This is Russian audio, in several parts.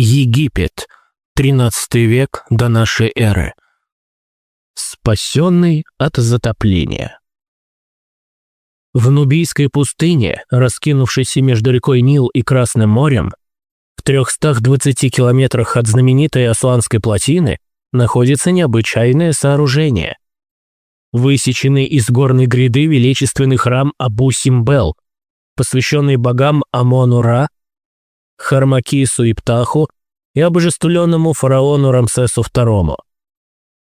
Египет, 13 век до нашей эры. Спасенный от затопления. В Нубийской пустыне, раскинувшейся между рекой Нил и Красным морем, в 320 километрах от знаменитой Асуанской плотины, находится необычайное сооружение. Высеченный из горной гряды величественный храм Абу-Симбел, посвященный богам Амону-Ра, Хармакису и Птаху и обожествленному фараону Рамсесу II.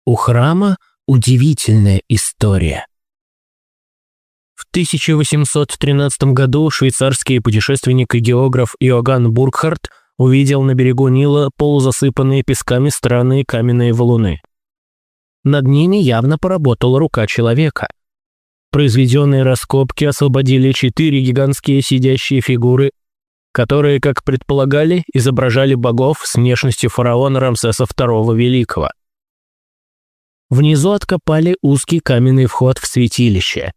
У храма удивительная история. В 1813 году швейцарский путешественник и географ Иоганн Бургхарт увидел на берегу Нила полузасыпанные песками странные каменные валуны. Над ними явно поработала рука человека. Произведенные раскопки освободили четыре гигантские сидящие фигуры которые, как предполагали, изображали богов с внешностью фараона Рамсеса II Великого. Внизу откопали узкий каменный вход в святилище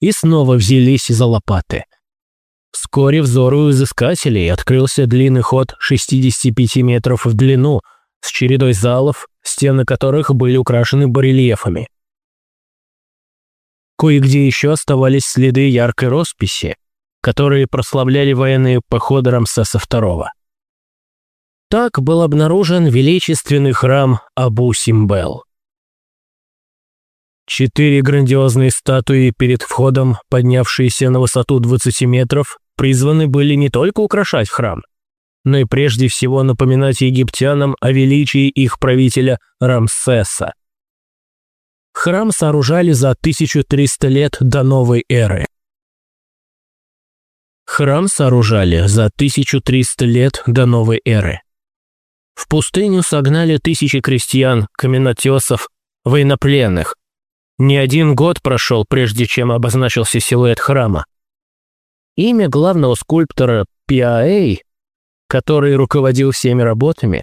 и снова взялись за лопаты. Вскоре взору изыскателей открылся длинный ход 65 метров в длину с чередой залов, стены которых были украшены барельефами. Кое-где еще оставались следы яркой росписи, которые прославляли военные походы Рамсеса II. Так был обнаружен величественный храм Абу-Симбел. Четыре грандиозные статуи перед входом, поднявшиеся на высоту 20 метров, призваны были не только украшать храм, но и прежде всего напоминать египтянам о величии их правителя Рамсеса. Храм сооружали за 1300 лет до новой эры. Храм сооружали за 1300 лет до новой эры. В пустыню согнали тысячи крестьян, каменотесов, военнопленных. Не один год прошел, прежде чем обозначился силуэт храма. Имя главного скульптора Пиаэй, который руководил всеми работами,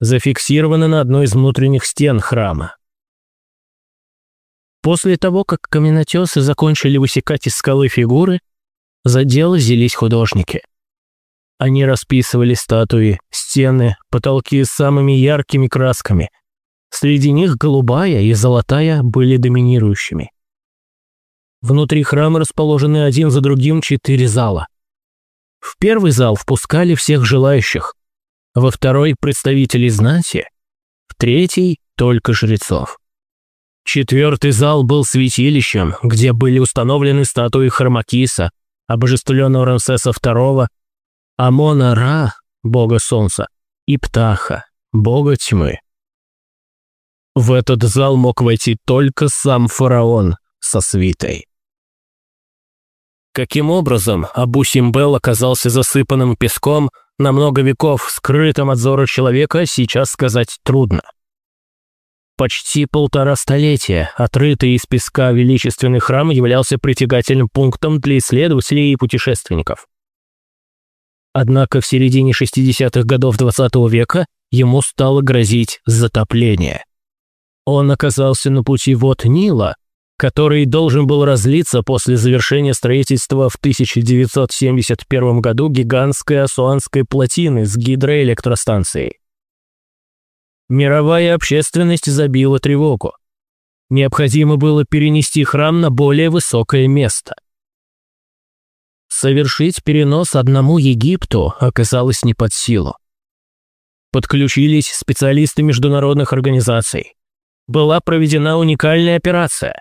зафиксировано на одной из внутренних стен храма. После того, как каменотесы закончили высекать из скалы фигуры, за дело взялись художники. Они расписывали статуи, стены, потолки с самыми яркими красками. Среди них голубая и золотая были доминирующими. Внутри храма расположены один за другим четыре зала. В первый зал впускали всех желающих, во второй – представителей знати, в третий – только жрецов. Четвертый зал был святилищем, где были установлены статуи Хармакиса, обожествленного Рамсеса II, Амона-Ра, бога солнца, и Птаха, бога тьмы. В этот зал мог войти только сам фараон со свитой. Каким образом Абу-Симбел оказался засыпанным песком на много веков, скрытым от зора человека, сейчас сказать трудно. Почти полтора столетия отрытый из песка величественный храм являлся притягательным пунктом для исследователей и путешественников. Однако в середине 60-х годов XX -го века ему стало грозить затопление. Он оказался на пути вод Нила, который должен был разлиться после завершения строительства в 1971 году гигантской Асуанской плотины с гидроэлектростанцией. Мировая общественность забила тревогу. Необходимо было перенести храм на более высокое место. Совершить перенос одному Египту оказалось не под силу. Подключились специалисты международных организаций. Была проведена уникальная операция.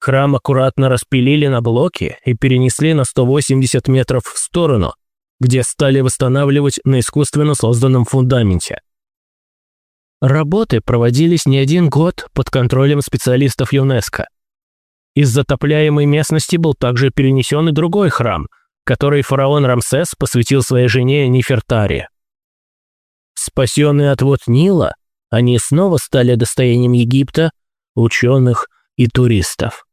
Храм аккуратно распилили на блоки и перенесли на 180 метров в сторону, где стали восстанавливать на искусственно созданном фундаменте. Работы проводились не один год под контролем специалистов ЮНЕСКО. Из затопляемой местности был также перенесен и другой храм, который фараон Рамсес посвятил своей жене Нефертаре. Спасенные от вод Нила, они снова стали достоянием Египта, ученых и туристов.